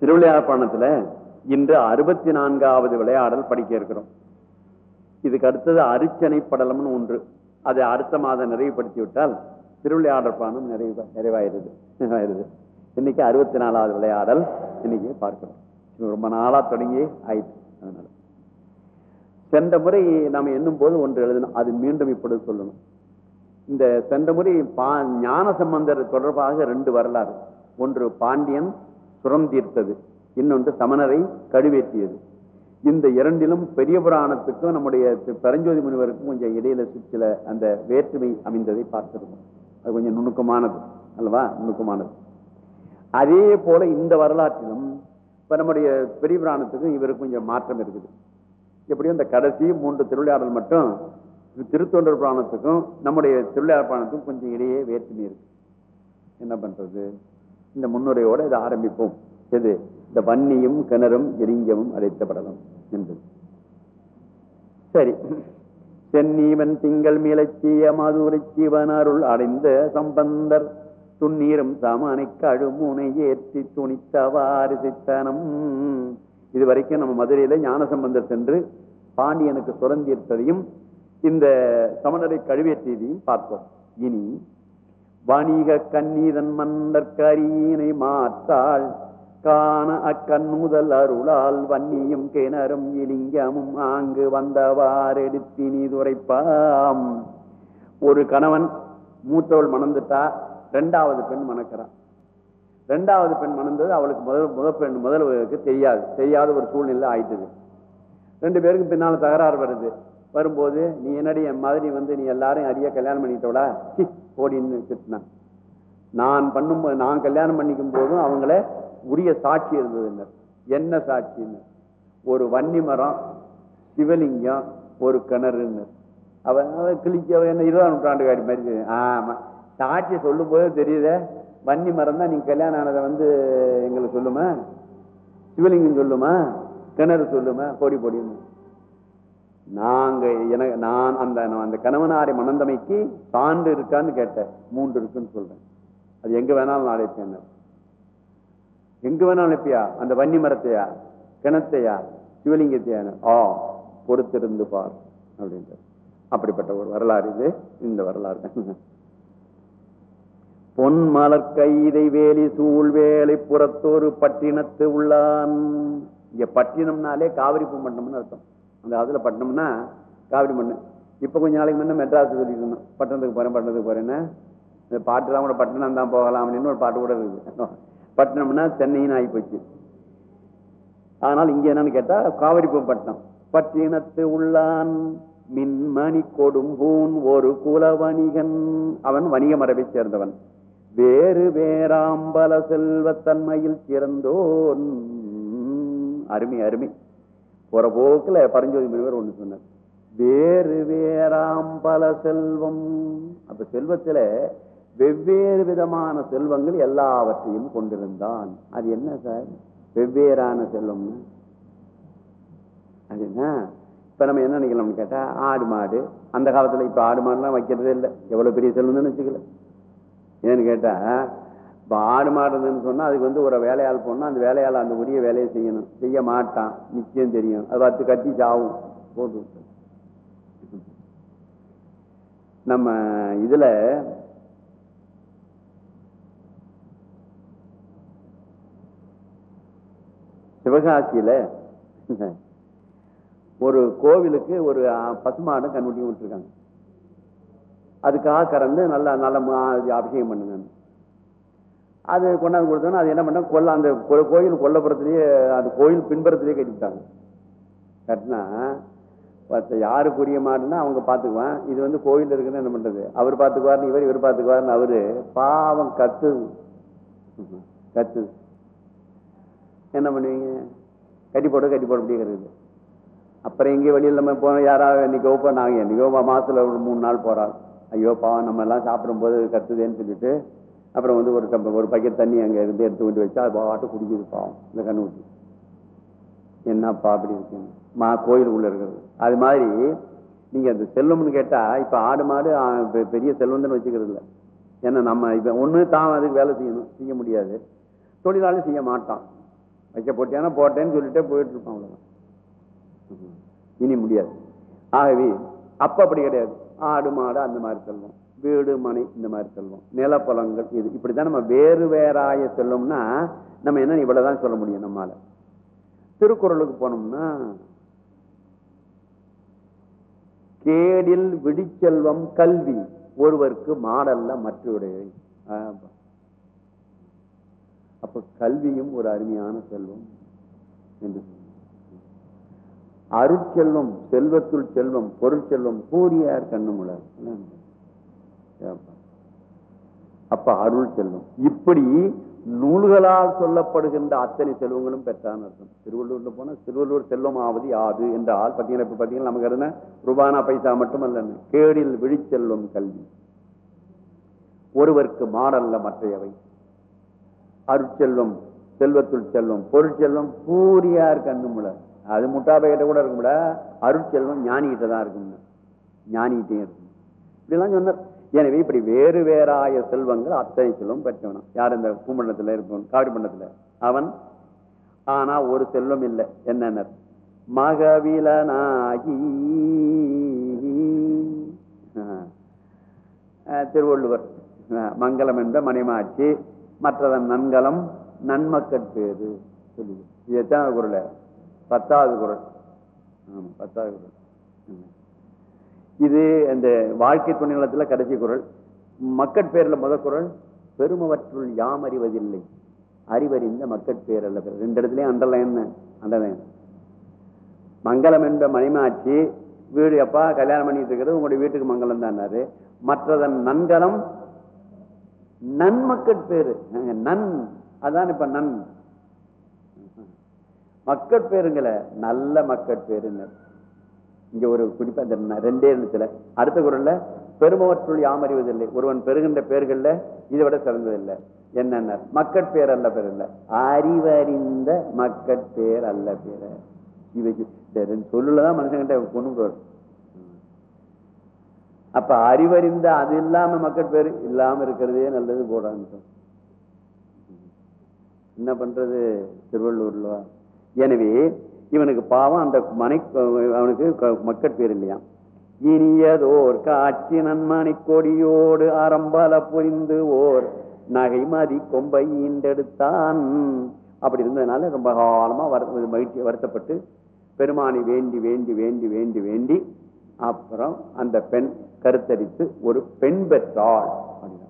திருவிளையாடப்பாணத்துல இன்று அறுபத்தி நான்காவது விளையாடல் படிக்க இருக்கிறோம். இதுக்கு அடுத்தது அரிச்சனை படலம்னு ஒன்று. அதை அடுத்த மாதம் நிறைவுபடுத்தி விட்டால் திருவிளையாடற்பானம் நிறைவு நிறைவாயிருது நிறைவாயிருது இன்னைக்கு அறுபத்தி நாலாவது விளையாடல் இன்னைக்கு பார்க்கிறோம். ரொம்ப நாளா தொடங்கி ஆயிடுச்சு அதனால. சென்ற முறை நாம் எண்ணும் போது ஒன்று எழுதணும். அது மீண்டும் இப்பொழுது சொல்லணும். இந்த சென்ற முறை பா ஞான சம்பந்தர் தொடர்பாக ரெண்டு வரலாறு. ஒன்று பாண்டியன் சுரம் தீர்த்தது. இன்னொன்று சமணரை கழுவேற்றியது. இந்த இரண்டிலும் பெரிய புராணத்துக்கும் நம்முடைய பரஞ்சோதி முனிவருக்கும் கொஞ்சம் இடையில சில அந்த வேற்றுமை அமைந்ததை பார்த்திருக்கோம். அது கொஞ்சம் நுணுக்கமானது அல்லவா? நுணுக்கமானது. அதே போல இந்த வரலாற்றிலும் இப்போ நம்முடைய பெரிய புராணத்துக்கும் இவருக்கு கொஞ்சம் மாற்றம் இருக்குது. எப்படியும் இந்த கடைசி மூன்று திருவிளையாடல் மட்டும் திருத்தொண்டர் புராணத்துக்கும் நம்முடைய திருவிளையாடல் புராணத்துக்கும் கொஞ்சம் இடையே வேற்றுமை இருக்கு. என்ன பண்றது? இந்த முன்னுரையோட இதை ஆரம்பிப்போம். எது? இந்த வன்னியும் கிணறும் எரிங்கமும் அழைத்தப்படலாம் என்று சரி. சென்னீவன் திங்கள் மீளச்சிய மதுரை சிவனருள் அடைந்த சம்பந்தர். துண்ணீரும் சமனை கழுமுனை ஏற்றி துணித்தவாறு சித்தனம். இது வரைக்கும் நம்ம மதுரையில ஞானசம்பந்தர் சென்று பாண்டியனுக்கு சுரந்தீர்த்ததையும் இந்த சமணரை கழுவேற்றியதையும் பார்ப்போம் இனி வணிக கண்ணீதன் மன்னர்கரியனை மாற்றாள். காண அக்கண்ணுதல் அருளால் வன்னியும் கிணறும் இலிங்கமும் ஆங்கு வந்தவாறெடுத்தினி துரைப்பாம். ஒரு கணவன் மூத்தவள் மணந்துட்டா ரெண்டாவது பெண் மணக்கிறான். ரெண்டாவது பெண் மணந்தது அவளுக்கு முதல் முதல் பெண் முதல்வருக்கு தெரியாது. தெரியாத ஒரு சூழ்நிலை ஆயிட்டுது. ரெண்டு பேருக்கும் பின்னால் தகராறு வருது. வரும்போது நீ என்னடி என் மாதிரி வந்து நீ எல்லாரும் அரிய கல்யாணம் பண்ணிட்டோடா? ஓடின்னு திட்டினான் நான் பண்ணும் நான் கல்யாணம் பண்ணிக்கும் போதும் அவங்கள உரிய சாட்சி இருந்ததுங்க என்ன சாட்சின்னு? ஒரு வன்னி மரம் சிவலிங்கம் ஒரு கிணறுன்னு. அவன் கிழிக்க என்ன இருபதாம் நூற்றாண்டுக்காரி மாதிரி ஆமாம் சாட்சி சொல்லும் போதே தெரியுதே. வன்னி மரம் தான் நீங்கள் கல்யாணம் ஆனதை வந்து எங்களுக்கு சொல்லுமா? சிவலிங்கம் சொல்லுமா? கிணறு சொல்லுமா? கோடி பொடின்னு. நாங்க எனக்கு நான் அந்த அந்த கணவனாரை மணந்தமைக்கு சான்று இருக்கான்னு கேட்டேன். மூன்று இருக்குன்னு சொல்றேன். அது எங்க வேணாலும் நான் அழைப்பேன் எங்க வேணாலும் அழைப்பியா? அந்த வன்னி மரத்தையா? கிணத்தையா? சிவலிங்கத்தையா? ஆ பொறுத்திருந்து பார் அப்படின்ட்டு அப்படிப்பட்ட ஒரு வரலாறு இது. இந்த வரலாறு பொன் மலர் கைதை வேலி சூழ் வேலை புறத்தோரு பட்டினத்து உள்ளான். இங்க பட்டினம்னாலே காவிரி பூம்பட்டினம்னு அர்த்தம். அந்த காலத்தில் பட்டினம்னா காவிரி மண்ணு. இப்ப கொஞ்ச நாளைக்கு முன்ன மெட்ராஸ் சொல்லிட்டு இருந்தோம். பட்டணத்துக்கு போறேன் பட்டணத்துக்கு போறேன்னு. இந்த பாட்டுலாம் கூட பட்டணம் தான் போகலாம் அப்படின்னு ஒரு பாட்டு கூட இருக்குது. பட்டணம்னா சென்னைன்னு ஆகி போச்சு ஆனால் இங்க என்னன்னு கேட்டா காவிரி பட்டினம் பட்டினத்து உள்ளான் மின்மணி கொடும்பூன் ஒரு குல வணிகன் அவன் வணிக மரபை சேர்ந்தவன். வேறு வேறாம்பல செல்வத்தன்மையில் சிறந்தோன். அருமை அருமை. போற போக்குல பரஞ்சோதி முனிவர் ஒண்ணு சொன்னார். வேறு வேறாம்பல செல்வம். அப்ப செல்வத்துல வெவ்வேறு விதமான செல்வங்கள் எல்லாவற்றையும் கொண்டிருந்தான். அது என்ன சார்? வெவ்வேறான செல்வம்னு. அது என்ன? இப்ப நம்ம என்ன நினைக்கலாம்னு கேட்டா ஆடு மாடு. அந்த காலத்துல இப்ப ஆடு மாடுலாம் வைக்கிறதே இல்லை. எவ்வளவு பெரிய செல்வம்னு வச்சுக்கல ஏன்னு கேட்டா இப்போ ஆடு மாடு சொன்னால் அதுக்கு வந்து ஒரு வேலையாள் போனால் அந்த வேலையால் அந்த உரிய வேலையை செய்யணும். செய்ய மாட்டான். நிச்சயம் தெரியும். அது பத்து கட்டி சாவும். போட்டு விட்டு. நம்ம இதில் சிவகாசியில் ஒரு கோவிலுக்கு ஒரு அஹ், பசுமாடும் கண்ணுட்டியும் விட்டுருக்காங்க அதுக்காக கறந்து நல்லா நல்ல மா- அபிஷேகம் பண்ணுங்க அது கொண்டாந்து கொடுத்தோன்னா அது என்ன பண்ணாங்க? கொல்ல அந்த கோயில் கொல்லப்புறத்துலேயே அந்த கோயில் பின்புறத்துலேயே கட்டிவிட்டாங்க கட்டினா பத்த புரிய மாட்டேன்னா அவங்க பார்த்துக்குவான் இது வந்து கோயில் இருக்குன்னு என்ன பண்ணுறது அவர் பார்த்துக்குவாருன்னு இவர் இவர் பார்த்துக்குவாருன்னு அவர் பாவம் கத்துது கத்துது என்ன பண்ணுவீங்க? கட்டி போட கட்டி போட முடியாது அப்புறம் எங்கேயும் வெளியில் நம்ம போனோம் யாராவது என்னைக்கோ போ நாங்கள் என்னைக்கோ மாதத்தில் ஒரு மூணு நாள் போகிறாள் ஐயோ பாவம் நம்ம எல்லாம் சாப்பிடும்போது கத்துதேன்னு சொல்லிட்டு அப்புறம் வந்து ஒரு டம்ப ஒரு பக்கெட் தண்ணி அங்கே இருந்து எடுத்து கொண்டு வச்சா அது பாட்டு குடிக்குது பாவம் இந்த கண்ணுக்குட்டி. என்னப்பா அப்படி இருக்குன்னு. மா கோயிலுக்குள்ளே இருக்கிறது. அது மாதிரி நீங்கள் அந்த செல்லும்னு கேட்டால் இப்போ ஆடு மாடு பெரிய செல்வந்தன்னு வச்சுக்கிறது இல்லை. ஏன்னா நம்ம இப்போ ஒன்று தான் அதுக்கு வேலை செய்யணும் செய்ய முடியாது. தொழிலாளி செய்ய மாட்டான். வைக்க போட்டியானா போட்டேன்னு சொல்லிட்டே போயிட்டு இருப்பான் அவ்வளோதான் இனி முடியாது. ஆகவே அப்போ அப்படி கிடையாது. ஆடு மாடு அந்த மாதிரி செல்வம். வீடு மனை இந்த மாதிரி செல்வம். நிலப்பழங்கள் இது இப்படிதான் நம்ம வேறு வேறாய செல்வம்னா நம்ம என்ன இவ்வளவுதான் சொல்ல முடியும் நம்மால. திருக்குறளுக்கு போனோம்னா கேடில் விடிச்செல்வம் கல்வி ஒருவருக்கு மாடல்ல மற்றவருடைய அப்ப கல்வியும் ஒரு அருமையான செல்வம் என்று அருட்செல்வம் செல்வத்துள் செல்வம் பொருட்செல்வம் கூறியார் கண்ணுமுளர் அப்ப அருள் செல்வம் இப்படி நூல்களால் சொல்லப்படுகின்ற அத்தனை செல்வங்களும் பெற்றான் அர்த்தம். திருவள்ளூர்ல போனா திருவள்ளூர் செல்வம் ஆவது யாது என்றால் பாத்தீங்கன்னா இப்ப பாத்தீங்கன்னா நமக்கு என்ன? ரூபானா பைசா மட்டும் அல்ல கேடில் விழிச்செல்வம் கல்வி. ஒருவருக்கு மாடல்ல மற்றையவை. அருட்செல்வம் செல்வத்துள் செல்வம் பொருட்செல்வம் பூரியார் கண்ணுமுல அது முட்டாபைகிட்ட கூட இருக்கும்ல அருட்செல்வம் ஞானிகிட்ட தான் இருக்கும் ஞானிகிட்டே இருக்கும். இப்படிலாம் சொன்னார். எனவே இப்படி வேறு வேறாய செல்வங்கள் அத்தனை செல்வம் பெற்றவனும். யார் இந்த பூமண்டலத்தில் இருப்பவன்? காவிரி மண்டலத்தில். அவன் ஆனா ஒரு செல்வம் இல்லை. என்னென்ன மகவிலனாகி. திருவள்ளுவர். மங்களம் என்ற மணிமாட்சி மற்றதன் நன்கலம் நன்மக்கட்பேது சொல்லி இது எத்தனாவது குரல். பத்தாவது குரல். ஆமாம் பத்தாவது குரல். ம். இது அந்த வாழ்க்கை துணை துணைநலத்துல கடைசி குரல். மக்கட்பேரில் முத குரல் பெருமவற்றுள் யாம் அறிவதில்லை. அறிவறிந்த மக்கட்பேர் அல்ல. ரெண்டு இடத்துலயும் அண்டர்லைன் அண்டர்லைன் மங்களம் என்ற மணிமாட்சி வீடு எப்பா கல்யாணம் பண்ணிட்டு இருக்கிறது உங்களுடைய வீட்டுக்கு மங்களம் தானாரு மற்றதன் நன்கலம் நன்மக்கட்பேரு நன் அதான் இப்ப நன். மக்கட்பேருங்கள நல்ல மக்கட்பேருன்னு இங்க ஒரு குறிப்பா இந்த ரெண்டே எழுத்துல அடுத்த குரல்ல பெருமவற்றுள் யாமறிவதில்லை. ஒருவன் பெறுகின்ற பேர்கள்ல இதை விட சிறந்ததில்லை. என்னென்ன மக்கட்பேர் அல்ல பேர் இல்ல. அறிவறிந்த மக்கட்பேர் அல்ல பேர. இவைக்கு சொல்லுலதான் மனுஷங்கிட்ட கொண்டு வரும் அப்ப அறிவறிந்த அது இல்லாம மக்கள் பேர் இல்லாம இருக்கிறதே நல்லது போடான்னு என்ன பண்றது? திருவள்ளூர்ல எனவே இவனுக்கு பாவம் அந்த மனை அவனுக்கு க- பேர் இல்லையா? இனியதோர் காட்சி நன்மணி கொடியோடு அறம்பல புரிந்து ஓர் நகை மதி கொம்பை ஈண்டெடுத்தான். அப்படி இருந்ததுனால ரொம்ப காலமா வரு- மகிழ்ச்சி வருத்தப்பட்டு பெருமானை வேண்டி வேண்டி வேண்டி வேண்டி வேண்டி அப்புறம் அந்த பெண் கருத்தரித்து ஒரு பெண் பெற்றாள். அப்படின்னா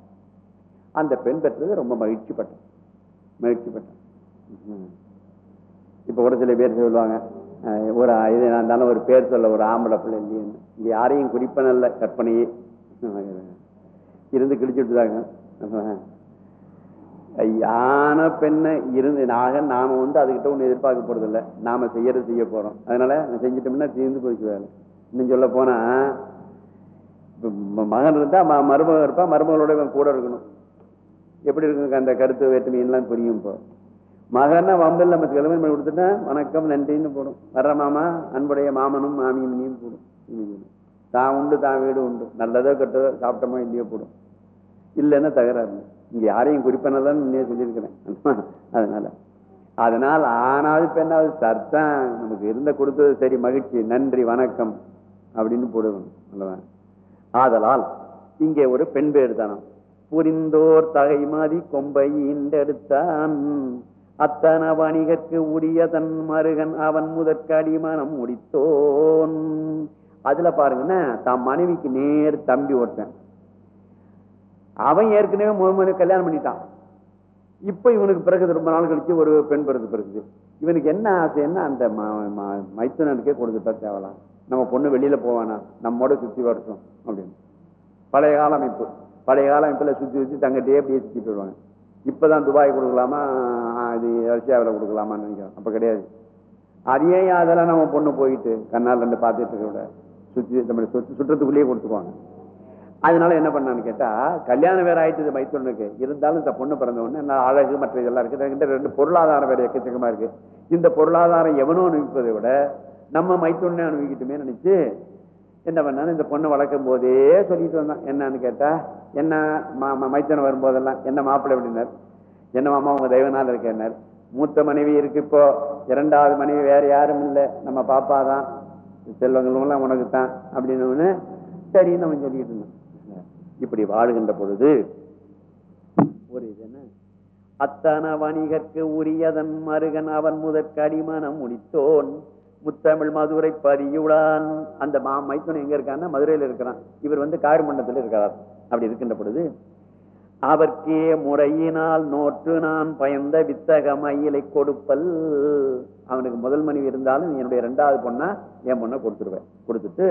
அந்த பெண் பெற்றது ரொம்ப மகிழ்ச்சி பட்டான் மகிழ்ச்சி பட்டான் இப்போ ஒரு சில பேர் சொல்லுவாங்க ஒரு இது நான் இருந்தாலும் ஒரு பேர் சொல்ல ஒரு ஆம்பளை பிள்ளை இல்லைன்னு இங்கே யாரையும் குறிப்பனல்ல கற்பனையே. இருந்து கிழிச்சுட்டுதாங்க யான பெண்ணை இருந்து நாக நாம வந்து அதுக்கிட்ட ஒன்று எதிர்பார்க்க போறது இல்ல. நாம செய்யறது செய்ய போறோம். அதனால செஞ்சிட்டோம்னா தீர்ந்து போயிடுச்சு வேலை. இன்னும் சொல்ல போனா மகன் இருந்தா ம- மருமகன் இருப்பா மருமகளோட கூட இருக்கணும். எப்படி இருக்கு அந்த கருத்து வேற்றுமையெல்லாம் புரியும் இப்போ. மகன்னா வம்பில் நம்ம கிளம்பி பண்ணி கொடுத்துட்டா வணக்கம் நன்றின்னு போடும். வர்ற மாமா அன்புடைய மாமனும் மாமியும் போடும். தான் உண்டு தான் வீடு உண்டு. நல்லதோ கெட்டதோ சாப்பிட்டோமோ இல்லையோ போடும். இல்லைன்னா தகராறு. இங்கே யாரையும் குறிப்பனதான் முன்னே சொல்லியிருக்கிறேன். அதனால. அதனால் ஆனாவது பெண்ணாவது சர்த்தான் நமக்கு இருந்த கொடுத்தது சரி மகிழ்ச்சி நன்றி வணக்கம் அப்படின்னு போடுவோம். அல்லவா ஆதலால் இங்கே ஒரு பெண் பேர் தானம். புரிந்தோர் தகைமாதி கொம்பை ஈண்டெடுத்தான். அத்தன வணிகற்கு உரிய தன் மருகன் அவன் முதற்கு அடிமானம் முடித்தோன். அதுல பாருங்கன்னா தான் மனைவிக்கு நேர் தம்பி ஒருத்தன். அவன் ஏற்கனவே முழுமனு கல்யாணம் பண்ணிட்டான். இப்ப இவனுக்கு பிறகு ரொம்ப நாள் கழிச்சு ஒரு பெண் பிறகு பிறகு இவனுக்கு என்ன ஆசைன்னா அந்த ம- ம- கொடுத்துட்டா தேவலாம் நம்ம பொண்ணு வெளியில போவானா நம்மோட சுத்தி வரட்டும் அப்படின்னு. பழைய கால அமைப்பு பழைய கால அமைப்புல சுத்தி சுத்தி தங்கிட்டே அப்படியே சுத்திட்டு இப்போ தான் துபாய் கொடுக்கலாமா? ஆஹ் இது ரஷ்யாவில் கொடுக்கலாமான்னு நினைக்கிறோம் அப்போ கிடையாது. அதே அதெல்லாம் நம்ம பொண்ணு போயிட்டு கண்ணால் ரெண்டு பார்த்துட்டு இருக்க விட சுற்றி நம்ம சுற்று சுற்றத்துக்குள்ளேயே கொடுத்துக்குவாங்க. அதனால என்ன பண்ணான்னு கேட்டால் கல்யாணம் வேற ஆயிட்டு மைத்தொன்னுக்கு. இருந்தாலும் இந்த பொண்ணு பிறந்த உடனே நான் அழகு மற்ற இதெல்லாம் இருக்குது. என்கிட்ட ரெண்டு பொருளாதாரம் வேற எக்கச்சக்கமாக இருக்குது இந்த பொருளாதாரம் எவனும் அனுபவிப்பதை விட நம்ம மைத்தொன்னே அனுபவிக்கட்டுமே நினச்சி என்ன பண்ணாலும் இந்த பொண்ணை வளர்க்கும் போதே சொல்லிட்டு வந்தான். என்னன்னு கேட்டா என்ன மா- மா- வரும்போதெல்லாம் என்ன மாப்பிள்ளை அப்படின்னார். என்ன மாமா உங்க தெய்வநாள் இருக்கேன்னார் மூத்த மனைவி இருக்கு இப்போ. இரண்டாவது மனைவி வேற யாரும் இல்லை. நம்ம பாப்பா தான். செல்வங்களும் உனக்கு தான் அப்படின்னு சரின்னு நம்ம சொல்லிட்டு இருந்தோம் இப்படி வாழுகின்ற பொழுது ஒரு இது என்ன? அத்தன வணிகர்க்கு உரியதன் மருகன் அவன் முதற்கடிமனம் முடித்தோன். முத்தமிழ் மதுரை பதியுடான் அந்த மா மைத்துனன் எங்க இருக்கான்னா மதுரையில இருக்கிறான். இவர் வந்து காரிமண்டலத்தில் இருக்கிறார் அப்படி இருக்கின்ற பொழுது அவர்க்கே முறையினால் நோற்று நான் பயந்த வித்தக மயிலை கொடுப்பல். அவனுக்கு முதல் மனைவி இருந்தாலும் என்னுடைய இரண்டாவது பொண்ணா என் பொண்ணை கொடுத்துருவேன். கொடுத்துட்டு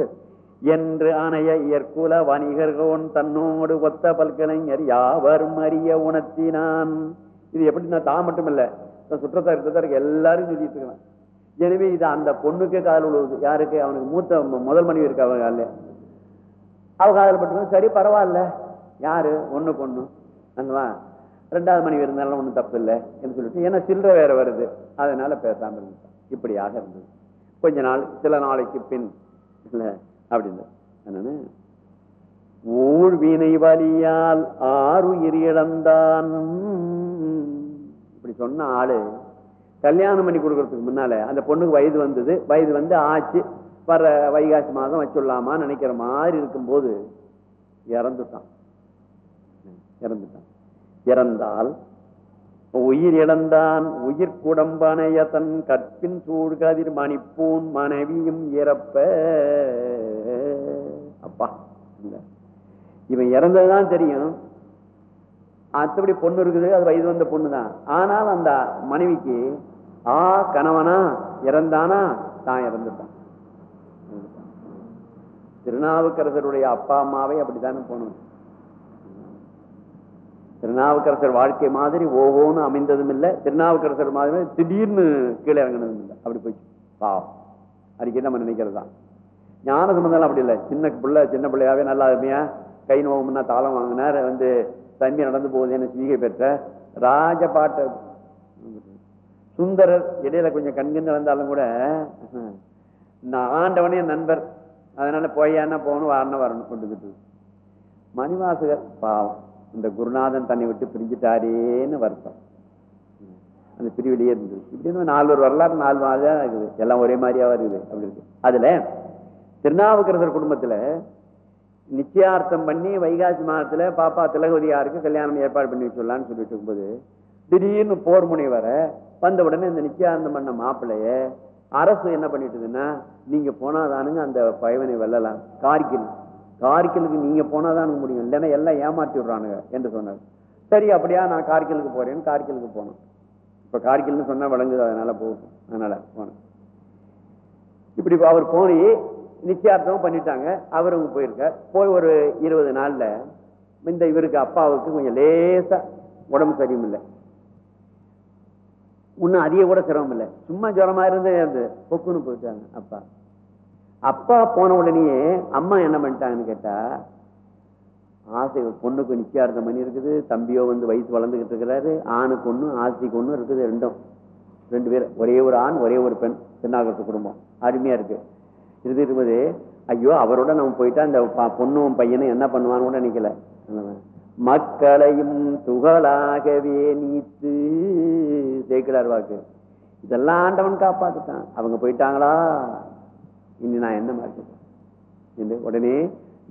என்று ஆணைய இயற்குல வணிகர்கோன் தன்னோடு ஒத்த பல்கலைஞர் யாவரும் அறிய உணர்த்தினான். இது எப்படி நான் தான் மட்டும் இல்ல சுற்றத்தார் இருக்கிறதாருக்கு எல்லாரும் சொல்லிட்டு இருக்கிறான் எனவே இது அந்த பொண்ணுக்கே காதல் உழுவுது யாருக்கு? அவனுக்கு மூத்த முதல் மனைவி இருக்கு அவங்க காலில். அவ காதல் பட்டு சரி பரவாயில்ல. யாரு? ஒண்ணு பொண்ணு. அந்தவா ரெண்டாவது மனைவி இருந்தாலும் ஒன்றும் தப்பு இல்லை என்று சொல்லிட்டு ஏன்னா சில்லற வேற வருது. அதனால பேசாமல் இருந்துட்டான் இப்படியாக இருந்தது. கொஞ்ச நாள் சில நாளைக்கு பின் இல்லை அப்படின்னு. என்னன்னு ஊழ் வீணை வலியால் ஆறு இழந்தான். இப்படி சொன்ன ஆளு கல்யாணம் பண்ணி கொடுக்கறதுக்கு முன்னால அந்த பொண்ணுக்கு வயது வந்தது. வயது வந்து ஆச்சு. வர வைகாசி மாதம் வச்சுடலாமா நினைக்கிற மாதிரி இருக்கும்போது இறந்துட்டான். இறந்துட்டான். இறந்தால் உயிர் இழந்தான். உயிர் குடம்பனைய தன் கற்பின் சூழ்கதிர் மணிப்பூன் மனைவியும் இறப்ப. அப்பா இவன் இறந்ததுதான் தெரியும். மற்றபடி பொண்ணு இருக்குது. அது வயது வந்த பொண்ணு தான் ஆனால் அந்த மனைவிக்கு ஆ கணவனா இறந்தானா? தான் இறந்துட்டான். திருநாவுக்கரசருடைய அப்பா அம்மாவை அப்படித்தானே போனோம். திருநாவுக்கரசர் வாழ்க்கை மாதிரி ஒவ்வொன்னு அமைந்ததும் இல்லை திருநாவுக்கரசர் மாதிரி திடீர்னு கீழே இறங்கினதும் இல்லை அப்படி போயிடுச்சு. பாவம். அடிக்கடி நம்ம நினைக்கிறது தான்? ஞான சம்பந்தம் அப்படி இல்லை. சின்ன பிள்ளை சின்ன பிள்ளையாவே நல்லா அருமையா கை நோவும்னா தாளம் வாங்கினார். வந்து தம்பி நடந்து போகுது. என்ன சீகை பெற்ற? ராஜபாட்ட சுந்தரர் இடையில கொஞ்சம் கண்கிந்து வந்தாலும் கூட நான் ஆண்டவனே நண்பர். அதனால போயான்னா போகணும் வாரணம் வரணும் கொண்டுக்கிட்டு மணிவாசகர் பாவம். இந்த குருநாதன் தன்னை விட்டு பிரிஞ்சுட்டாரேன்னு வருத்தம். அந்த பிரிவிலேயே இருந்தது. இப்படி இருந்தால் நாலு வரலாறு நாலு மாதிரி இருக்குது. எல்லாம் ஒரே மாதிரியா இருக்குது. அப்படி இருக்கு. அதுல திருநாவுக்கரசர் குடும்பத்துல நிச்சயார்த்தம் பண்ணி வைகாசி மாதத்துல பாப்பா திலகவதியாருக்கு கல்யாணம் ஏற்பாடு பண்ணி வச்சுடலான்னு சொல்லிட்டு இருக்கும்போது திடீர்னு போர் முனை வர வந்த உடனே இந்த நிச்சயார்த்தம் பண்ண மாப்பிள்ளைய அரசு என்ன பண்ணிட்டுதுன்னா நீங்க போனாதானுங்க அந்த பயவனை வெல்லலாம். கார்கில். கார்கிலுக்கு நீங்க போனாதானுங்க முடியும். இல்லைன்னா எல்லாம் ஏமாத்தி விடுறானுங்க என்று சொன்னார். சரி அப்படியா நான் கார்கிலுக்கு போறேன்னு கார்கிலுக்கு போனோம் இப்ப கார்கில்னு சொன்னா விளங்குது அதனால போகும். அதனால போனேன் இப்படி அவர் போனி நிச்சயார்த்தமும் பண்ணிட்டாங்க. அவரும் போயிருக்கார். போய் ஒரு இருபது நாள்ல இந்த இவருக்கு அப்பாவுக்கு கொஞ்சம் லேசா உடம்பு சரியில்லை. இன்னும் அதிக கூட சிரமம் இல்லை. சும்மா ஜுரமா இருந்து அந்த பொக்குன்னு போயிட்டாங்க அப்பா. அப்பா போன உடனேயே அம்மா என்ன பண்ணிட்டாங்கன்னு கேட்டா ஆசை பொண்ணுக்கு நிச்சயார்த்தம் பண்ணி இருக்குது தம்பியோ வந்து வயசு வளர்ந்துகிட்டு இருக்கிறாரு ஆணுக்கு ஒண்ணு ஆசைக்கு ஒண்ணு இருக்குது ரெண்டும். ரெண்டு பேர். ஒரே ஒரு ஆண் ஒரே ஒரு பெண் திருநாகரத்து குடும்பம். அருமையா இருக்கு. இது இருக்கும்போது ஐயோ அவரோட நம்ம போயிட்டா அந்த பொண்ணும் பையனும் என்ன பண்ணுவான்னு கூட நினைக்கல மக்களையும் துகளாகவே நீத்து. சேர்க்கிறார் வாக்கு இதெல்லாம் ஆண்டவன் காப்பாத்துட்டான். அவங்க போயிட்டாங்களா? இனி நான் என்ன மாட்டேன் உடனே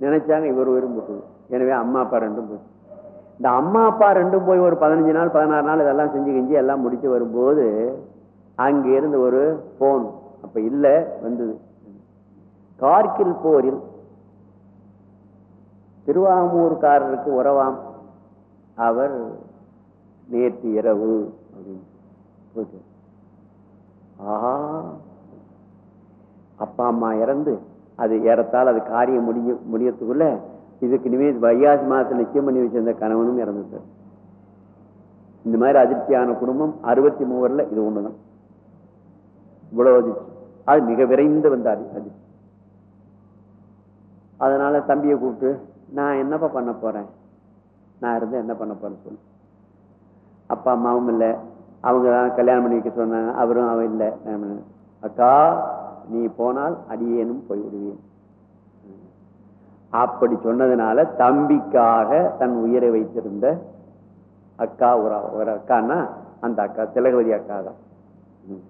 நினைச்சாங்க இவர் விரும்புது எனவே அம்மா அப்பா ரெண்டும் போய் இந்த அம்மா அப்பா ரெண்டும் போய் ஒரு பதினஞ்சு நாள் பதினாறு நாள் இதெல்லாம் செஞ்சு கிஞ்சி எல்லாம் முடிச்சு வரும்போது அங்கே இருந்து ஒரு போன் அப்ப இல்லை வந்தது. கார்கில் போரில் திருவாமூர்காரருக்கு உறவாம். அவர் நேற்று இரவு அப்படின்னு போயிட்டு ஆஹா அப்பா அம்மா இறந்து அது ஏறத்தால் அது காரியம் முடிஞ்சு முடியறதுக்குள்ள இதுக்கு இனிமேல் வைகாசி மாதத்தில் நிச்சயம் பண்ணி வச்சிருந்த கணவனும் இறந்துட்டார். இந்த மாதிரி அதிர்ச்சியான குடும்பம் அறுபத்தி மூவர்ல இது ஒண்ணுதான். இவ்வளோ அதிர்ச்சி. அது மிக விரைந்து வந்தார் அதிர்ச்சி. அதனால தம்பியை கூப்பிட்டு நான் என்னப்பா பண்ண போறேன்? நான் இருந்து என்ன பண்ண போறேன்னு சொல்லு. அப்பா அம்மாவும் இல்லை. அவங்க தான் கல்யாணம் பண்ணி வைக்க சொன்னாங்க. அவரும் அவன் இல்லை. அக்கா நீ போனால் அடியேனும் போய்விடுவேன். அப்படி சொன்னதுனால தம்பிக்காக தன் உயிரை வைத்திருந்த அக்கா ஒரு ஒரு அக்கான்னா அந்த அக்கா திலகவதி அக்கா தான். ம்.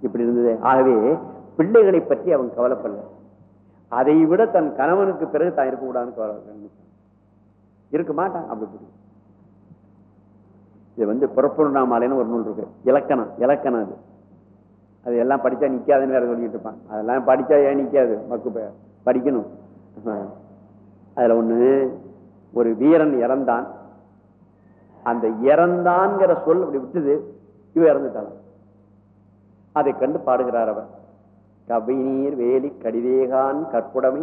இப்படி இருந்தது. ஆகவே பிள்ளைகளை பற்றி அவன் கவலைப்படல. அதை விட தன் கணவனுக்கு பிறகு தான் இருக்கக்கூடாதுன்னு இருக்க மாட்டான் அப்படி இது வந்து புறப்புணாமாலைன்னு ஒரு நூல் இருக்கு. இலக்கணம் இலக்கணம் அது. அது எல்லாம் படிச்சா நிற்காதுன்னு வேற சொல்லிட்டு இருப்பான். அதெல்லாம் படிச்சா ஏன் நிற்காது மக்கு படிக்கணும். அதுல ஒண்ணு ஒரு வீரன் இறந்தான். அந்த இறந்தான்ங்கிற சொல் அப்படி விட்டுது இவ இறந்துட்டான். அதை கண்டு பாடுகிறார் அவர். கவிநீர் வேலி கடிதேகான் கற்புடைமை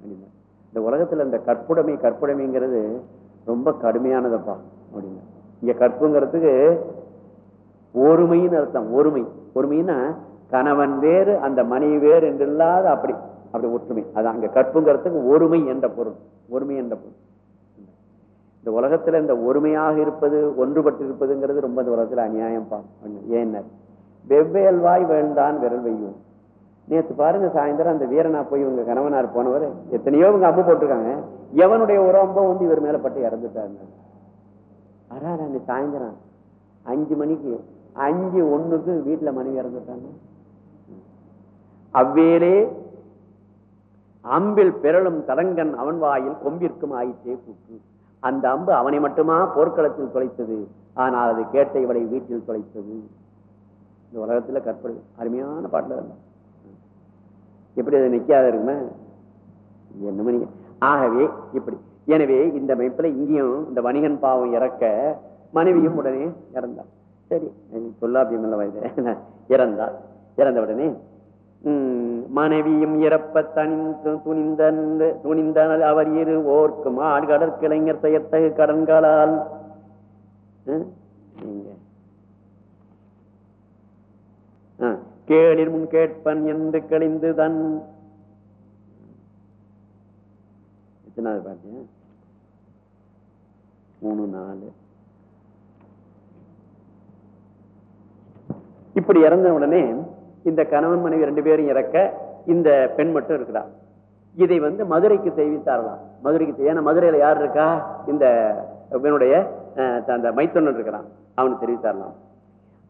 அப்படின்னா. இந்த உலகத்துல இந்த கற்புடைமை கற்புடைமைங்கிறது ரொம்ப கடுமையானதப்பா அப்படின்னா. இங்க கற்புங்கிறதுக்கு ஒருமைன்னு அர்த்தம் ஒருமை. ஒருமைன்னா கணவன் வேறு அந்த மனைவி வேறு என்று இல்லாத அப்படி அப்படி ஒற்றுமை. அதான் அங்க கற்புங்கிறதுக்கு ஒருமை என்ற பொருள் ஒருமை என்ற பொருள். இந்த உலகத்துல இந்த ஒருமையாக இருப்பது ஒன்றுபட்டு இருப்பதுங்கிறது ரொம்ப இந்த உலகத்துல அநியாயம் பா ஏன்னா வெவ்வேல்வாய் வேண்டான் விரல் வையும். நேத்து பாருங்க சாயந்தரம் அந்த வீரனா போய் உங்க கணவனார் போனவர் எத்தனையோ இவங்க அம்பு போட்டிருக்காங்க. எவனுடைய ஒரு அம்பம் வந்து இவர் மேல பட்டு இறந்துட்டாங்க அடாடா அந்த சாயந்தரம் அஞ்சு மணிக்கு அஞ்சு ஒண்ணுக்கு வீட்டுல மனைவி இறந்துட்டாங்க. அவ்வேலே அம்பில் பிறழும் தடங்கன் அவன் வாயில் கொம்பிற்கும் ஆயிற்றே கூட்டு அந்த அம்பு அவனை மட்டுமா போர்க்களத்தில் தொலைத்தது? ஆனால் அது கேட்ட இவளை வீட்டில் தொலைத்தது. இந்த உலகத்துல கற்பனை அருமையான பாட்டுல எப்படி அது நிற்காத இருக்குமா? என்ன மணி ஆகவே இப்படி. எனவே இந்த மைப்பில் இங்கேயும் இந்த வணிகன் பாவம் இறக்க மனைவியும் உடனே இறந்தார் சரி சொல்லாப்பியம் இல்ல இறந்தார் இறந்த உடனே மனைவியும் இறப்ப தனிந்து துணிந்த துணிந்தனால் அவர் இரு ஓர்க்கும் ஆடு கடற்கிளைஞர் செயத்தகு கடன்களால் அஹ், நீங்க ஆ, கேளிர் முன் கேட்பன் என்று கழிந்து தன் எத்தனாவது பாட்டியா மூணு நாலு. இப்படி இறந்த உடனே இந்த கணவன் மனைவி ரெண்டு பேரும் இறக்க இந்த பெண் மட்டும் இருக்கிறார் இதை வந்து மதுரைக்கு தெரிவித்தாரலாம் மதுரைக்கு ஏன்னா மதுரையில யார் இருக்கா? இந்த இவனுடைய அந்த மைத்தொன்னன் இருக்கிறான். அவனுக்கு தெரிவித்தாரலாம்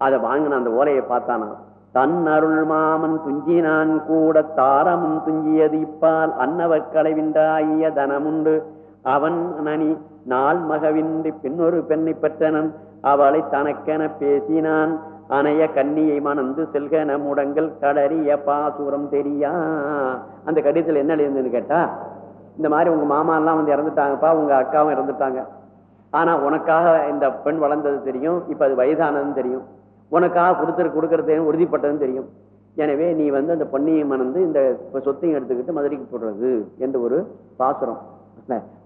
அதை வாங்கின அந்த ஓலையை பார்த்தானா தன் அருள் மாமன் துஞ்சினான் கூட தாரமும் துஞ்சியது இப்பால் அன்னவர் களைவின்றாய தனமுண்டு. அவன் நனி நாள் மகவின்றி பின்னொரு பெண்ணை பெற்றனன். அவளை தனக்கென பேசினான். அணைய கன்னியை மணந்து செல்கன முடங்கள் கடறிய பாசுரம் தெரியா? அந்த கடிதத்தில் என்ன எழுதுன்னு கேட்டா இந்த மாதிரி உங்க மாமா எல்லாம் வந்து இறந்துட்டாங்கப்பா உங்க அக்காவும் இறந்துட்டாங்க. ஆனா உனக்காக இந்த பெண் வளர்ந்தது தெரியும் இப்ப அது வயதானதுன்னு தெரியும். உனக்காக கொடுத்துரு கொடுக்கறது உறுதிப்பட்டதுன்னு தெரியும். எனவே நீ வந்து அந்த பொன்னியை மணந்து இந்த சொத்தையும் எடுத்துக்கிட்டு மதுரைக்கு போடுறது என்று ஒரு பாசுரம்.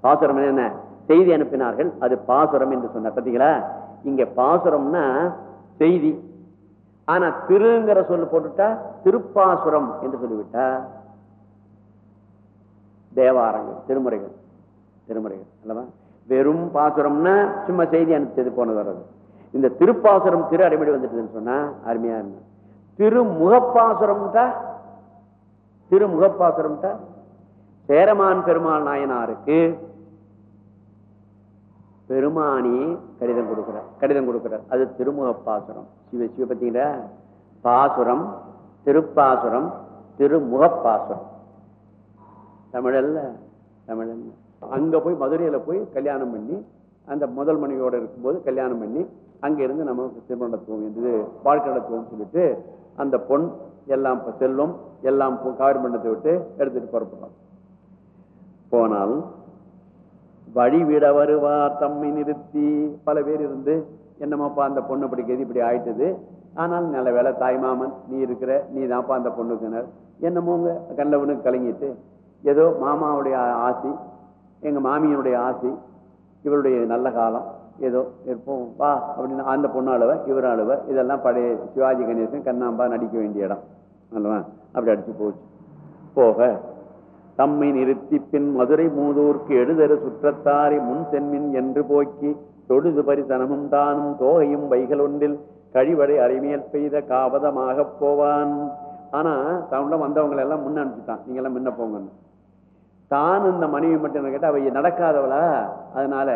பாசுரம் என்ன? செய்தி அனுப்பினார்கள். அது பாசுரம் என்று சொன்ன பார்த்தீங்களா? இங்க பாசுரம்னா செய்தி. ஆனா திருங்கிற சொல்லு போட்டுட்டா திருப்பாசுரம் என்று சொல்லிவிட்டா. தேவாரங்கள் திருமுறைகள் திருமுறைகள் அல்லவா? வெறும் பாசுரம்னா சும்மா செய்தி அனுப்பிச்சது போனது வர்றது. இந்த திருப்பாசுரம் திரு அடிமடி வந்துட்டுன்னு சொன்னா அருமையா இருந்தா திருமுகப்பாசுரம்டா திருமுகப்பாசுரம்டா சேரமான் பெருமாள் நாயனாருக்கு பெருமானி கடிதம் கொடுக்கிறார். கடிதம் கொடுக்கிறார். அது திருமுகப்பாசுரம். சிவ சிவ பார்த்தீங்களா? பாசுரம் திருப்பாசுரம் திருமுகப்பாசுரம். தமிழல்ல தமிழல்ல. அங்க போய் மதுரையில போய் கல்யாணம் பண்ணி அந்த முதல் மனைவியோட இருக்கும்போது கல்யாணம் பண்ணி அங்கிருந்து நமக்கு திருமணம் நடத்துவோம் என்று வாழ்க்கை நடத்துவோம் சொல்லிட்டு அந்த பொன் எல்லாம் செல்லும் செல்வம் எல்லாம் காவிரி மண்டத்தை விட்டு எடுத்துட்டு புறப்படலாம். போனால் வழி விட வருவார் தம்மை நிறுத்தி. பல பேர் இருந்து என்னமாப்பா அந்த பொண்ணு இப்படி இப்படி ஆயிட்டது? ஆனால் நல்ல வேலை தாய்மாமன் நீ இருக்கிற நீ தான்ப்பா அந்த பொண்ணுக்குனர் என்னமோங்க கண்டவனுக்கு கலங்கிட்டு ஏதோ மாமாவுடைய ஆசி எங்க மாமியனுடைய ஆசி இவருடைய நல்ல காலம் ஏதோ இருப்போம் வா அப்படின்னு அந்த பொண்ணு அழுவ இவர் அளவை இதெல்லாம் பழைய சிவாஜி கணேசன் கண்ணாம்பா நடிக்க வேண்டிய இடம். அல்லவா? அப்படி அடிச்சு போச்சு. போக தம்மை நிறுத்தி பின் மதுரை மூதூர்க்கு எழுதரு சுற்றத்தாரி முன் சென்மின் என்று போக்கி தொழுது பரிசனமும் தானும் தோகையும் வைகள் ஒன்றில் கழிவடை அரைமேல் பெய்த காபதமாக போவான். ஆனா தமிழம் வந்தவங்களை எல்லாம் முன்ன அனுப்பிச்சுட்டான். நீங்க எல்லாம் முன்ன போங்கன்னு. தான் இந்த மனைவி மட்டும் கேட்டால் கேட்டா அவ நடக்காதவளா? அதனால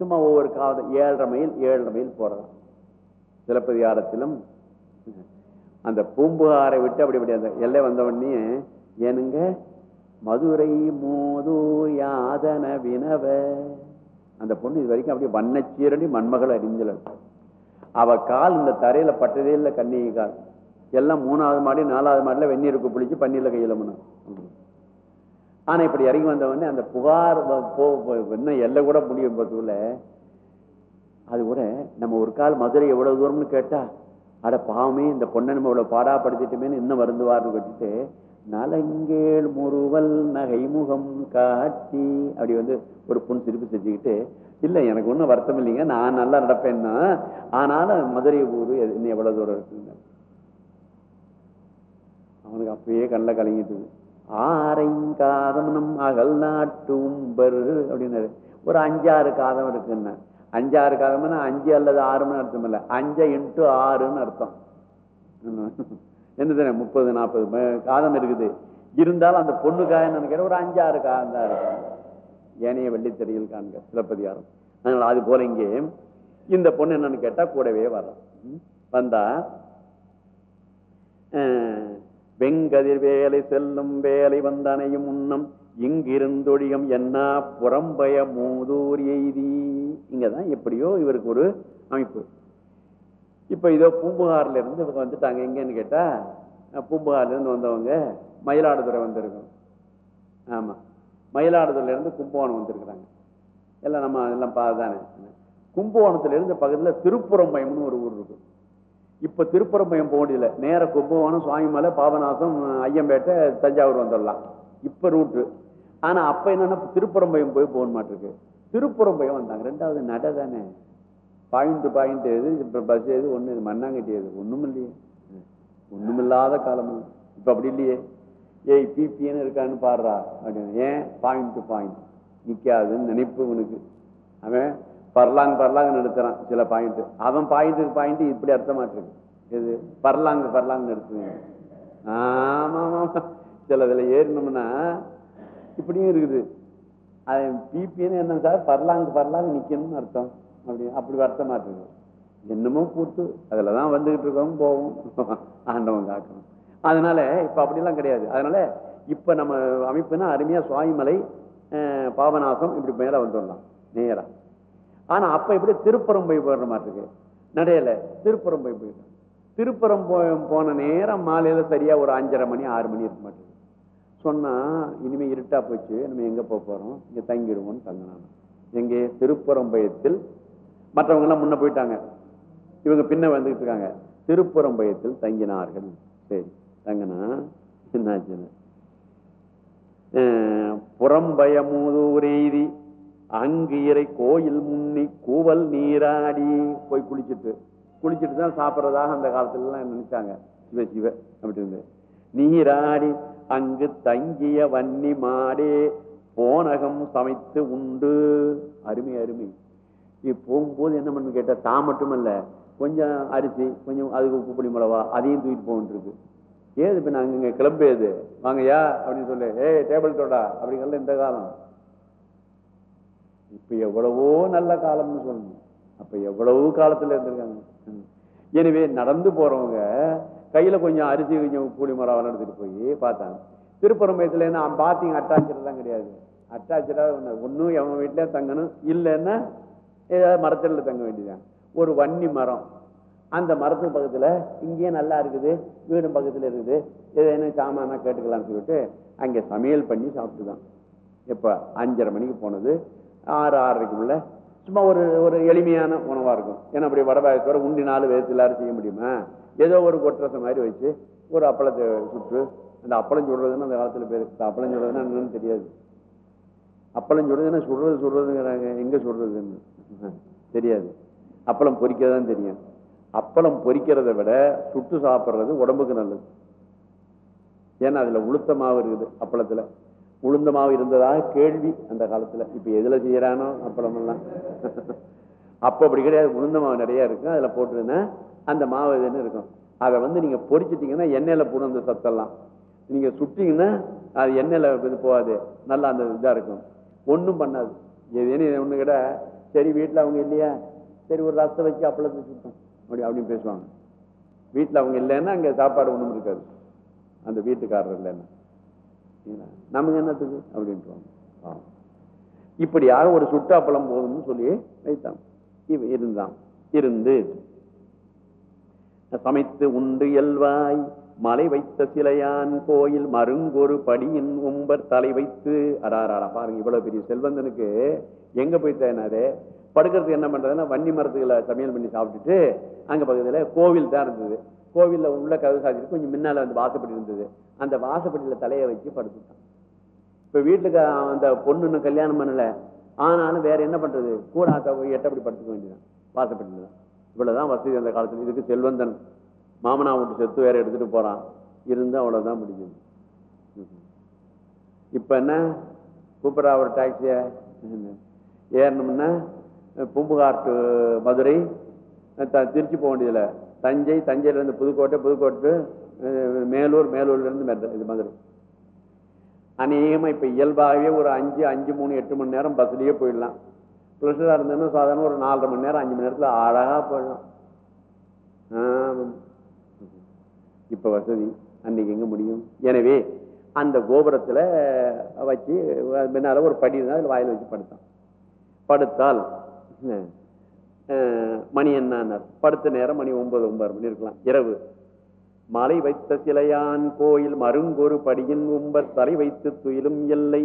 சும்மா ஒவ்வொரு காவத ஏழரை மைல் ஏழரை மைல் போறதாம் சிலப்பதிகாரத்திலும் அந்த பூம்புகாரை விட்டு அப்படி அப்படி அந்த எல்லை வந்த ஏனுங்க மதுரை மோதூர் யாதன வினவ. அந்த பொண்ணு இது வரைக்கும் அப்படியே வண்ணச்சீரடி மண்மகள் அறிஞ்சல அவ கால் இந்த தரையில பட்டதே இல்லை கண்ணிகை கால். எல்லாம் மூணாவது மாடி நாலாவது மாடியில் வெந்நீருக்கு பிடிச்சி பன்னீரில் கையில முன்னும் ஆனா இப்படி இறங்கி வந்தவொடனே அந்த புகார் போ- இன்னும் எல்லை கூட முடியும் பார்த்துக்குள்ள அது கூட நம்ம ஒரு கால் மதுரை எவ்வளவு தூரம்னு கேட்டா அட பாவமே இந்த பொண்ணை நம்ம இவ்வளவு பாடாப்படுத்திட்டுமேன்னு இன்னும் வருந்துவார்னு கேட்டுட்டு நலங்கேள் முருவல் நகைமுகம் காட்டி அப்படி வந்து ஒரு புண் சிரிப்பு செஞ்சுக்கிட்டு இல்லை எனக்கு ஒன்றும் வருத்தம் இல்லைங்க நான் நல்லா நடப்பேன்னா ஆனாலும் மதுரை ஊர் இன்னும் எவ்வளோ தூரம் இருக்குங்க அவனுக்கு அப்பயே கண்ணில் கலங்கிட்டுது. ஆரைங்காதம் நம் அகல் நாட்டு உம்பர் அப்படின்னாரு. ஒரு அஞ்சாறு காதம் இருக்குன்னு. அஞ்சாறு காதம்னா அஞ்சு அல்லது ஆறுன்னு அர்த்தம் இல்லை. அஞ்சு இன்ட்டு ஆறுன்னு அர்த்தம். என்ன முப்பது நாற்பது காதம் இருக்குது. இருந்தாலும் அந்த பொண்ணுக்காக நினைக்கிற ஒரு அஞ்சாறு காதம் தான் இருக்கும். ஏனைய வெள்ளித்தறியில் காண்க சிலப்பதிகாரம். அதனால அது போல இங்கே இந்த பொண்ணு என்னன்னு கேட்டா கூடவே வர்றான் வந்தா வெங்கதிர் வேலை செல்லும் வேலை வந்தனையும் உண்ணம் இங்கிருந்தொழியம் என்ன புறம்பய மூதூர் எய்தி. இங்கதான் எப்படியோ இவருக்கு ஒரு அமைப்பு. இப்ப இதோ பூம்புகார்ல இருந்து இவங்க வந்துட்டாங்க. எங்கன்னு கேட்டா பூம்புகார்ல இருந்து வந்தவங்க மயிலாடுதுறை வந்திருக்கோம். ஆமா. மயிலாடுதுறையில இருந்து கும்பகோணம் வந்திருக்கிறாங்க. எல்லாம் நம்ம எல்லாம் பார்த்தானே கும்பகோணத்துல இருந்து பகுதியில் திருப்புறம்பயம்னு ஒரு ஊர் இருக்கும். இப்போ திருப்பரம்பயம் போக முடியல நேர கும்பகோணம் சுவாமிமலை பாபநாசம் ஐயம்பேட்டை தஞ்சாவூர் வந்துடலாம். இப்போ ரூட்டு ஆனால் அப்போ என்னன்னா திருப்பரம்பயம் போய் போக மாட்டிருக்கு திருப்புறம்பயம் வந்தாங்க. ரெண்டாவது நட தானே. பாயிண்ட் பாயிண்ட் எது இப்போ பஸ் எது ஒன்று இது மண்ணாங்கட்டி எது ஒன்றும் இல்லையே ஒன்றுமில்லாத காலம். இப்போ அப்படி இல்லையே. ஏய் பிபின்னு இருக்கான்னு பாடுறா. அப்படின்னு. ஏன்? Point to point. நிற்காதுன்னு நினைப்பு உனக்கு. அவன் பர்லாங் பர்லாங் நிறுத்துறான் சில பாயிண்ட் அவன் பாயிண்ட்டுக்கு பாயிண்ட் இப்படி அர்த்தமாட்டிருக்கு இது பர்லாங் பர்லாங் நிறுத்துவேன் ஆமா ஆமா சில இதுல ஏறினோம்னா இப்படியும் இருக்குது. அது பிபின்னு என்ன சார்? பர்லாங்கு பர்லாங் நிக்கணும்னு அர்த்தம். அப்படி அப்படி அர்த்தமாட்டிருக்கு என்னமோ கூத்து. அதில் தான் வந்துகிட்டு இருக்கோம் போவோம். ஆண்டவன் காக்கணும். அதனால இப்ப அப்படிலாம் கிடையாது. அதனால இப்ப நம்ம அமைப்புனா அருமையா சுவாமிமலை பாபநாசம் இப்படி மேல வந்துடலாம். நேராக ஆனால் அப்போ இப்படி திருப்பரம்பை போடுற மாதிரி இருக்கு. நடையில திருப்பரம்பை போயிடும். போய் போன நேரம் மாலையில் சரியாக ஒரு அஞ்சரை மணி ஆறு மணி இருக்க மாட்டேங்குது. சொன்னால் இனிமேல் இருட்டாக போச்சு நம்ம எங்கே போக போகிறோம் இங்கே தங்கிடுவோம்னு தங்கினாங்க. எங்கே? திருப்புறம்பயத்தில் மற்றவங்கெல்லாம் முன்ன போயிட்டாங்க. இவங்க பின்ன வந்துக்கிட்டு இருக்காங்க. திருப்புறம்பயத்தில் தங்கினார்கள். சரி தங்கினா என்னாச்சுன்னு. அஹ், அங்கு இறை கோயில் முன்னி கூவல் நீராடி போய் குளிச்சுட்டு குளிச்சுட்டு தான் சாப்பிட்றதாக அந்த காலத்துல நினைச்சாங்க. சிவ சிவ அப்படின்னு நீராடி அங்கு தங்கிய வன்னி மாடே போனகம் சமைத்து உண்டு. அருமை அருமை. போகும்போது என்ன பண்ணு கேட்டா தான் மட்டுமல்ல கொஞ்சம் அரிசி கொஞ்சம் அதுக்கு உப்பு புளி மிளவா அதையும் தூக்கிட்டு போகிட்டு இருக்கு ஏது இப்ப நாங்க இங்க கிளம்பு ஏது? வாங்கய்யா அப்படின்னு சொல்லு. ஏய் டேபிள் தோடா அப்படிங்கிறது இந்த காலம். இப்ப எவ்வளவோ நல்ல காலம்னு சொல்லணும். அப்ப எவ்வளவோ காலத்துல இருந்திருக்காங்க? எனவே நடந்து போறவங்க கையில கொஞ்சம் அரிசி கொஞ்சம் கூலி மரம் எடுத்துட்டு போய் பார்த்தாங்க. திருப்பரம்பயத்துல என்ன பாத்திங்க அட்டாச்சர்லாம் கிடையாது. அட்டாச்சரா ஒன்னும் எவன் வீட்டுல தங்கணும்? இல்லைன்னா ஏதாவது மரத்துல தங்க வேண்டியதான் ஒரு வன்னி மரம். அந்த மரத்துக்கு பக்கத்துல இங்கேயே நல்லா இருக்குது வீடும் பக்கத்துல இருக்குது. ஏதேனும் சாமானா கேட்டுக்கலாம்னு சொல்லிட்டு அங்க சமையல் பண்ணி சாப்பிட்டுதான். இப்ப அஞ்சரை மணிக்கு போனது. ஆறு ஆறரைக்குள்ள சும்மா ஒரு ஒரு எளிமையான உணவா இருக்கும். ஏன்னா அப்படி வடபாயத்தோட உண்டி நாலு வயசு எல்லாரும் செய்ய முடியுமா? ஏதோ ஒரு கொட்டுறச மாதிரி வச்சு ஒரு அப்பளத்தை சுட்டு அந்த அப்பளம் சுடுறதுன்னு அந்த காலத்துல பேர் அப்பளம் சுடுறதுன்னா என்னன்னு தெரியாது. அப்பளம் சுடுறதுன்னா சுடுறது சுடுறதுங்கிறாங்க. எங்க சுடுறதுன்னு? தெரியாது. அப்பளம் பொரிக்க தான் தெரியும். அப்பளம் பொரிக்கிறதை விட சுட்டு சாப்பிடுறது உடம்புக்கு நல்லது. ஏன்னா அதுல உளுத்த மாவு இருக்குது அப்பளத்துல. உளுந்த மாவு இருந்ததாக கேள்வி அந்த காலத்தில். இப்போ எதில் செய்கிறானோ அப்பளமெல்லாம். அப்போ அப்படி கிடையாது. உளுந்த மாவு நிறையா இருக்கும் அதில் போட்டுருந்தேன். அந்த மாவு இதுன்னு இருக்கும்? அதை வந்து நீங்கள் பொறிச்சிட்டிங்கன்னா எண்ணெயில் போடும் அந்த சத்தெல்லாம். நீங்கள் சுட்டிங்கன்னா அது எண்ணெயில் இது போகாது. நல்லா அந்த இதாக இருக்கும். ஒன்றும் பண்ணாது. ஏதேனும் ஒன்று கிட சரி வீட்டில் அவங்க இல்லையா? சரி ஒரு ரசம் வச்சு அப்பளத்தை சுட்டோம். அப்படி அப்படின்னு பேசுவாங்க. வீட்டில் அவங்க இல்லைன்னா அங்கே சாப்பாடு ஒன்றும் இருக்காது. அந்த வீட்டுக்காரர் இல்லைன்னா. நமக்கு என்னத்துக்கு? அப்படின்ட்டு இப்படியாக ஒரு சுட்டாப்பழம் போதும்னு சொல்லி வைத்தான். இருந்தான். இருந்து சமைத்து உண்டு எல்வாய் மலை வைத்த சிலையான் கோயில் மருங்கொரு படியின் உம்பர் தலை வைத்து. அடாராடா பாருங்க இவ்வளவு பெரிய செல்வந்தனுக்கு எங்க போய் தேனாரு படுக்கிறதுக்கு என்ன பண்றதுன்னா வன்னி மரத்துகளை சமையல் பண்ணி சாப்பிட்டுட்டு அங்க பக்கத்துல கோவில் தான் இருந்தது. கோவிலில் உள்ள கதவு சாத்திட்டு கொஞ்சம் முன்னால வந்து வாசப்படி இருந்தது. அந்த வாசப்படியில் தலையை வச்சு படுத்துட்டான். இப்போ வீட்டுக்கு அந்த பொண்ணு இன்னும் கல்யாணம் பண்ணலை. ஆனாலும் வேற என்ன பண்ணுறது கூட ஆத்தா போய் எட்டப்படி படுத்துக்க வேண்டியதான் வாசப்படியில். தான் இவ்வளோதான் வசதி அந்த காலத்தில். இதுக்கு செல்வந்தன். மாமனா விட்டு செத்து வேற எடுத்துகிட்டு போகிறான் இருந்து அவ்வளோதான் முடியுது இப்போ என்ன? கூப்பிட்றா ஒரு டாக்ஸியை ஏறணும்னா பூம்புகாட்டு மதுரை. த- திருச்சி போக வேண்டியதில்லை. தஞ்சை தஞ்சையிலேருந்து புதுக்கோட்டை புதுக்கோட்டை மேலூர் மேலூர்லேருந்து இது மதுரை. அநேகமாக இப்போ இயல்பாகவே ஒரு அஞ்சு அஞ்சு மூணு எட்டு மணி நேரம் பஸ்லேயே போயிடலாம். ப்ளஸ்ஸாக இருந்ததுன்னா சாதாரண ஒரு நாலரை மணி நேரம் அஞ்சு மணி நேரத்தில் அழகாக போயிடலாம். இப்போ வசதி அன்னைக்கு எங்கே முடியும்? எனவே அந்த கோபுரத்தில் வச்சு முன்னால் ஒரு படி இருந்தால் அதில் வாயில் வச்சு படுத்தான் படுத்தால் அஹ், மணி என்ன படுத்த நேரம் மணி ஒன்பது ஒன்பது மணி இருக்கலாம். இரவு. மலை வைத்த சிலையான் கோயில் மருங்கொரு படியின் உம்பர் தலை வைத்து துயிலும் எல்லை.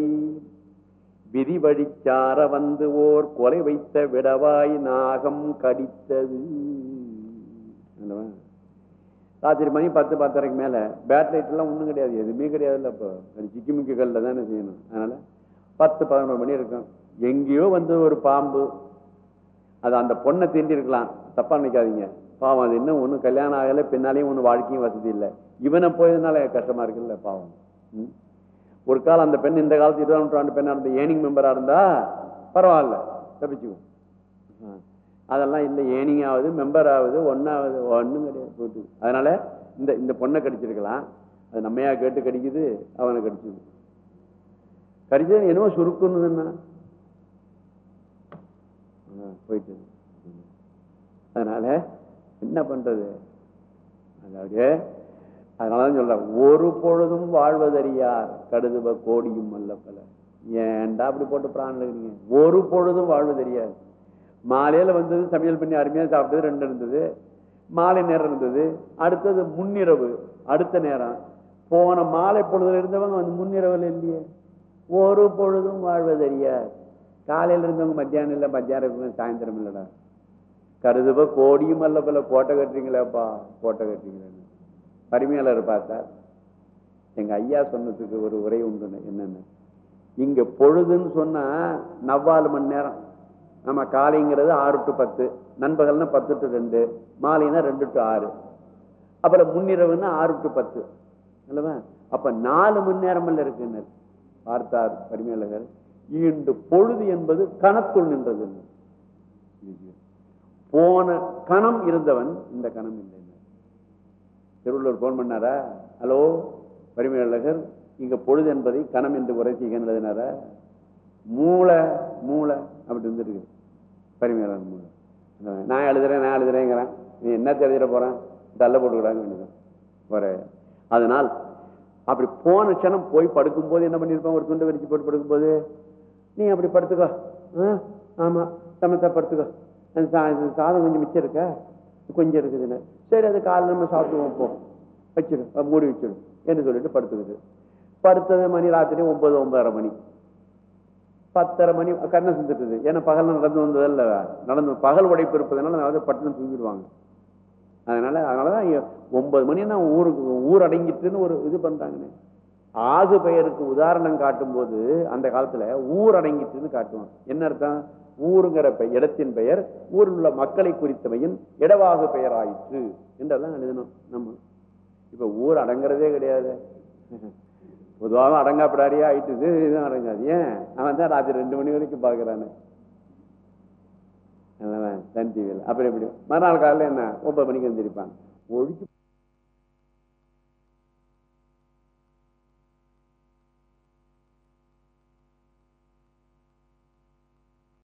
விதி வழிச்சார வந்து ஓர் கொலை வைத்த விடவாய் நாகம் கடித்தது. ராத்திரி மணி பத்து பத்தரைக்கு மேல. பேட்லைட் எல்லாம் ஒண்ணும் கிடையாது. எதுவுமே கிடையாதுல்ல இப்போ அது சிக்கிமிக்கி தானே செய்யணும். அதனால பத்து பதினொரு மணி இருக்கும். எங்கேயோ வந்து ஒரு பாம்பு. அது அந்த பொண்ணை தீண்டிருக்கலாம். தப்பா நினைக்காதீங்க. பாவம் அது இன்னும் ஒன்றும் கல்யாணம் ஆகலை பின்னாலேயும் ஒன்றும் வாழ்க்கையும் வசதி இல்லை. இவனை போயதுனால கஷ்டமா இருக்குல்ல பாவம். ம்? ஒரு காலம் அந்த பெண் இந்த காலத்து இருபதாம் நூற்றாண்டு பெண்ணா இருந்த ஏனிங் மெம்பரா இருந்தா பரவாயில்ல தப்பிச்சுக்கும் ஆ. அதெல்லாம் இல்லை ஏனிங் ஆகுது மெம்பர் ஆகுது ஒன்னாவது ஒன்றும் கிடையாது போட்டு அதனால இந்த இந்த பொண்ணை கடிச்சிருக்கலாம். அது நம்மையா கேட்டு கடிக்குது? அவனை கடிச்சது கடிச்சது என்னமோ சுருக்குன்னு போயிட்டு அதனால என்ன பண்றது? அதாவது அதனாலதான் சொல்றேன் ஒரு பொழுதும் வாழ்வதறியார் கடுதுவ கோடியும் அல்ல பல. ஏன்டா அப்படி போட்டு பிராணம் இருக்கிறீங்க ஒரு பொழுதும் வாழ்வதறியாது. மாலையில வந்தது சமையல் பண்ணி அருமையா சாப்பிட்டது ரெண்டு இருந்தது. மாலை நேரம் இருந்தது. அடுத்தது முன்னிரவு அடுத்த நேரம். போன மாலை பொழுதுல இருந்தவங்க வந்து முன்னிரவுல இல்லையே. ஒரு பொழுதும் வாழ்வதறியாது காலையில் இருந்தவங்க மத்தியானம் இல்லை மத்தியானம் இருக்கவங்க சாயந்தரம் இல்லைடா. கருதுப கோடியும் அல்ல பல கோட்டை கட்டுறீங்களேப்பா கோட்டை கட்டுறீங்களேன்னு. பரிமையாளர் பார்த்தார் எங்கள் ஐயா சொன்னதுக்கு ஒரு உரை உண்டு என்னென்னு. இங்கே பொழுதுன்னு சொன்னால் நவ்வாலு மணி நேரம். நம்ம காலைங்கிறது ஆறு டு பத்து நண்பகல்னா பத்து டு ரெண்டு மாலைனா ரெண்டு டு ஆறு. அப்புறம் முன்னிரவுன்னா ஆறு டு பத்து. இல்லைவா அப்போ நாலு மணி நேரம் இருக்குன்னு. பார்த்தார் பரிமையாளர்கள் ஈண்டு பொழுது என்பது கணத்துள் நின்றது. போன கணம் இருந்தவன் இந்த கணம் இல்லை. திருவள்ளுவர் போன் பண்ணாரா? ஹலோ பரிமையாளர்கள் இங்க பொழுது என்பதை கணம் என்று உரை செய்கின்றதுனாரா மூளை மூளை அப்படி இருந்துருக்கு பரிமையாளர் மூளை. நான் எழுதுறேன் நான் எழுதுறேங்கிறேன். நீ என்ன தெரிஞ்சிட போறேன் தள்ள போட்டுக்கிறாங்க ஒரு அதனால் அப்படி போன க்ஷணம் போய் படுக்கும்போது என்ன பண்ணியிருப்பான்? ஒரு துண்டு விரிச்சு போட்டு படுக்கும்போது? நீ அப்படி படுத்துக்கோ. ஆ, ஆமா சமத்தா படுத்துக்கோ. அந்த சா- சாதம் கொஞ்சம் மிச்சம் இருக்க? கொஞ்சம் இருக்குதுன்னு. சரி அது காலைல நம்ம சாப்பிட்டு வைப்போம் வச்சிடும் மூடி வச்சிடும் என்று சொல்லிட்டு படுத்துக்குது. படுத்தது மணி ராத்திரி ஒன்பது ஒன்பதரை மணி. பத்தரை மணி கண்ணை சுந்துட்டுது ஏன்னா பகல் நடந்து வந்ததில்ல. நடந்து பகல் உடைப்பு இருப்பதனால அதாவது பட்டணம் தூங்கிடுவாங்க. அதனால அதனாலதான் தான் ஒன்பது மணின்னா ஊருக்கு ஊர் அடங்கிட்டுன்னு ஒரு இது பண்றாங்கன்னு. ஆகு பெயருக்கு உதாரணம் காட்டும் போது அந்த காலத்துல ஊர் அடங்கிட்டுன்னு காட்டுவான் என்ன அர்த்தம்? ஊருங்கிற பெ- இடத்தின் பெயர் ஊரில் உள்ள மக்களை குறித்தமையின் இடவாகு பெயர் ஆயிற்று என்றெல்லாம் எழுதணும் நம்ம. இப்ப ஊர் அடங்குறதே கிடையாது. பொதுவாக அடங்காப்படாரியா ஆயிட்டுது இதுவும் அடங்காது. ஏன்? அவன் தான் ராத்திரி ரெண்டு மணி வரைக்கும் பாக்குறானு தன் டிவியில் அப்புறம் எப்படி? மறுநாள் காலையில் என்ன? ஒன்பது மணிக்கு வந்திருப்பான் ஒழிச்சு